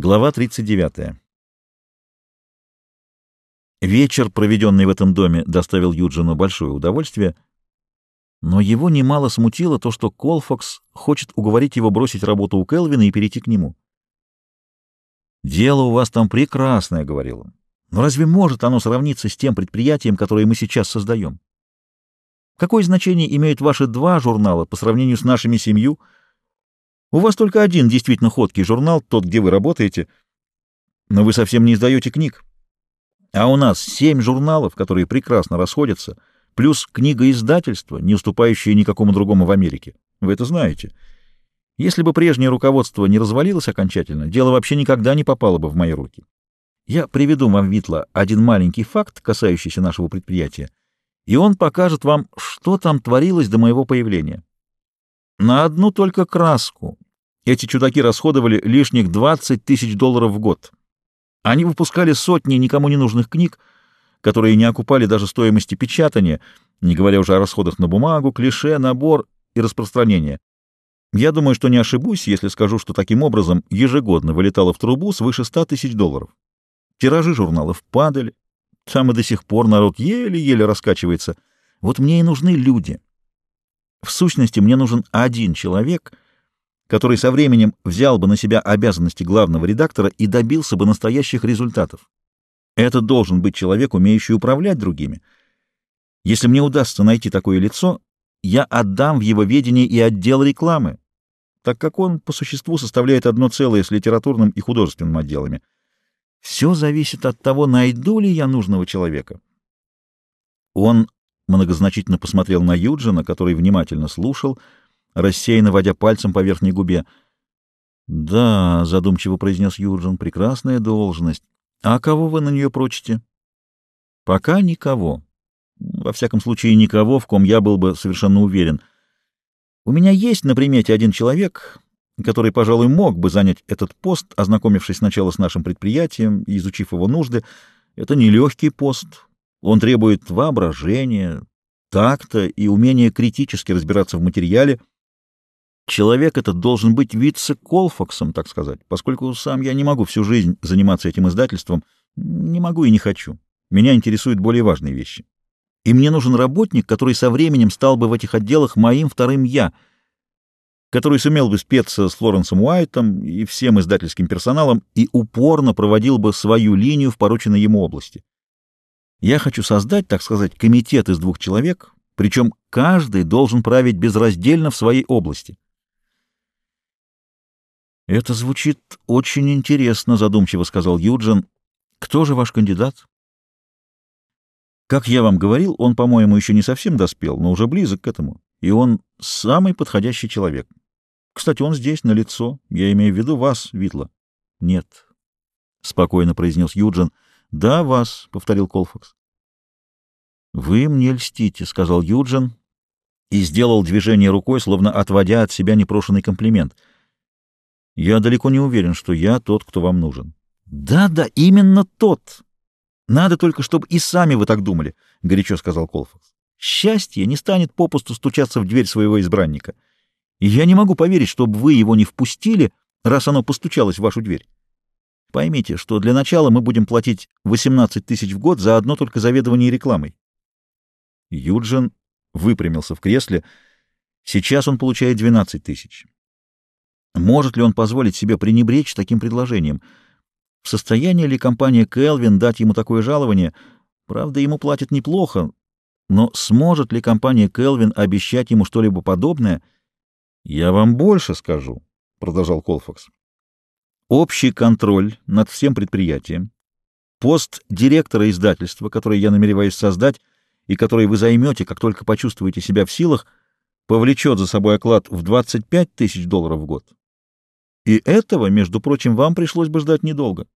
Глава 39. Вечер, проведенный в этом доме, доставил Юджину большое удовольствие, но его немало смутило то, что Колфакс хочет уговорить его бросить работу у Келвина и перейти к нему. «Дело у вас там прекрасное», — говорил он. «Но разве может оно сравниться с тем предприятием, которое мы сейчас создаем? Какое значение имеют ваши два журнала по сравнению с нашими семью?» У вас только один действительно ходкий журнал, тот, где вы работаете, но вы совсем не издаете книг. А у нас семь журналов, которые прекрасно расходятся, плюс книга издательства, не уступающая никакому другому в Америке. Вы это знаете. Если бы прежнее руководство не развалилось окончательно, дело вообще никогда не попало бы в мои руки. Я приведу вам, Витла, один маленький факт, касающийся нашего предприятия, и он покажет вам, что там творилось до моего появления. На одну только краску эти чудаки расходовали лишних 20 тысяч долларов в год. Они выпускали сотни никому не нужных книг, которые не окупали даже стоимости печатания, не говоря уже о расходах на бумагу, клише, набор и распространение. Я думаю, что не ошибусь, если скажу, что таким образом ежегодно вылетало в трубу свыше 100 тысяч долларов. Тиражи журналов падали, там и до сих пор народ еле-еле раскачивается. Вот мне и нужны люди, в сущности, мне нужен один человек, который со временем взял бы на себя обязанности главного редактора и добился бы настоящих результатов. Это должен быть человек, умеющий управлять другими. Если мне удастся найти такое лицо, я отдам в его ведение и отдел рекламы, так как он по существу составляет одно целое с литературным и художественным отделами. Все зависит от того, найду ли я нужного человека. Он многозначительно посмотрел на Юджина, который внимательно слушал, рассеянно водя пальцем по верхней губе. «Да», — задумчиво произнес Юджин, — «прекрасная должность. А кого вы на нее прочите?» «Пока никого. Во всяком случае, никого, в ком я был бы совершенно уверен. У меня есть на примете один человек, который, пожалуй, мог бы занять этот пост, ознакомившись сначала с нашим предприятием и изучив его нужды. Это нелегкий пост, он требует воображения, такта и умения критически разбираться в материале. Человек этот должен быть вице-колфаксом, так сказать, поскольку сам я не могу всю жизнь заниматься этим издательством, не могу и не хочу. Меня интересуют более важные вещи. И мне нужен работник, который со временем стал бы в этих отделах моим вторым «я», который сумел бы спеться с Флоренсом Уайтом и всем издательским персоналом и упорно проводил бы свою линию в порученной ему области. Я хочу создать, так сказать, комитет из двух человек, причем каждый должен править безраздельно в своей области. «Это звучит очень интересно», — задумчиво сказал Юджин. «Кто же ваш кандидат?» «Как я вам говорил, он, по-моему, еще не совсем доспел, но уже близок к этому, и он самый подходящий человек. Кстати, он здесь, на лицо. Я имею в виду вас, Витла». «Нет», — спокойно произнес Юджин, — «Да, вас», — повторил Колфакс. «Вы мне льстите», — сказал Юджин и сделал движение рукой, словно отводя от себя непрошенный комплимент. «Я далеко не уверен, что я тот, кто вам нужен». «Да-да, именно тот. Надо только, чтобы и сами вы так думали», — горячо сказал Колфакс. «Счастье не станет попусту стучаться в дверь своего избранника. И я не могу поверить, чтобы вы его не впустили, раз оно постучалось в вашу дверь. Поймите, что для начала мы будем платить 18 тысяч в год за одно только заведование рекламой. Юджин выпрямился в кресле. Сейчас он получает 12 тысяч. Может ли он позволить себе пренебречь таким предложением? В состоянии ли компания Келвин дать ему такое жалование? Правда, ему платят неплохо, но сможет ли компания Келвин обещать ему что-либо подобное? «Я вам больше скажу», — продолжал Колфакс общий контроль над всем предприятием, пост директора издательства, который я намереваюсь создать и который вы займете, как только почувствуете себя в силах, повлечет за собой оклад в 25 тысяч долларов в год. И этого, между прочим, вам пришлось бы ждать недолго.